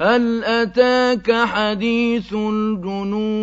هَلْ أَتَاكَ حَدِيثُ الْجُنُودِ